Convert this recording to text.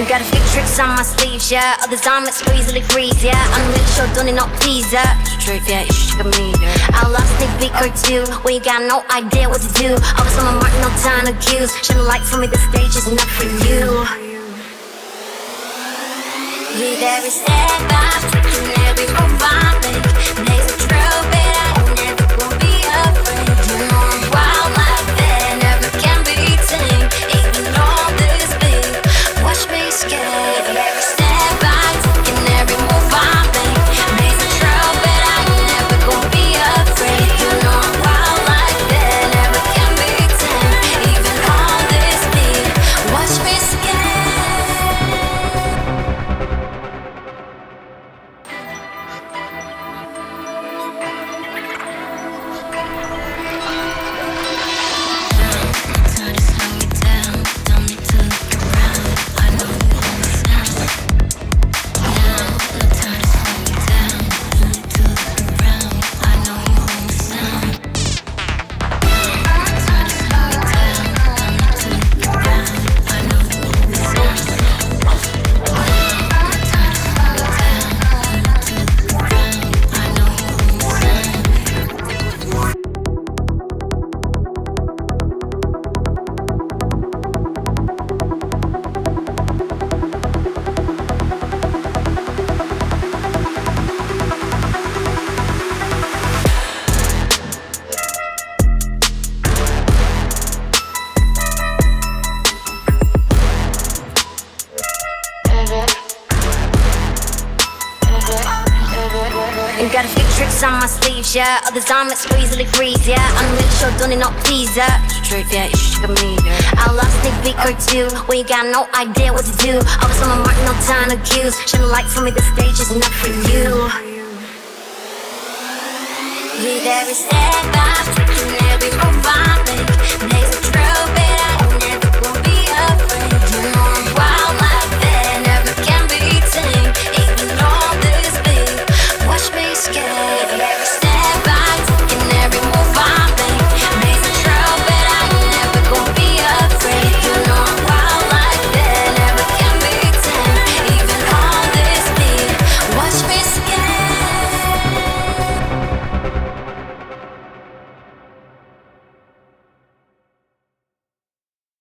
And got a few tricks on my sleeves, yeah. Others I'm so easily freeze, yeah. I'm really sure don't need no teaser. Truth, yeah, you should check me. I'll last sneak peek or two when you got no idea what to do. Always on my mark, no time to accuse. Shouldn't light for me, the stage is not for you. With every step I'm taking, every move I make, there's a trail And got a few tricks on my sleeves, yeah. Others I'm so easily freeze, yeah. I'm really sure don't need no teaser. Truth, yeah, you should check me. I'll last sneak peek or two when you got no idea what to do. Always on my mark, no time to accuse. Shouldn't light for me, the stage is not for you. With every step I'm taking,